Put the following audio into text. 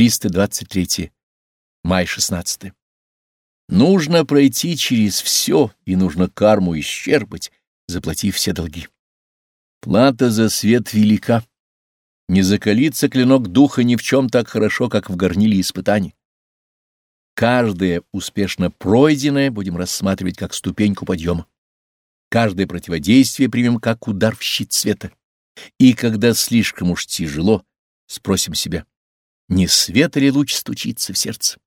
323. Май 16. Нужно пройти через все, и нужно карму исчерпать, заплатив все долги. Плата за свет велика. Не закалится клинок духа ни в чем так хорошо, как в горниле испытаний. Каждое успешно пройденное будем рассматривать как ступеньку подъема. Каждое противодействие примем как удар в щит света. И когда слишком уж тяжело, спросим себя, не свет ли луч стучится в сердце?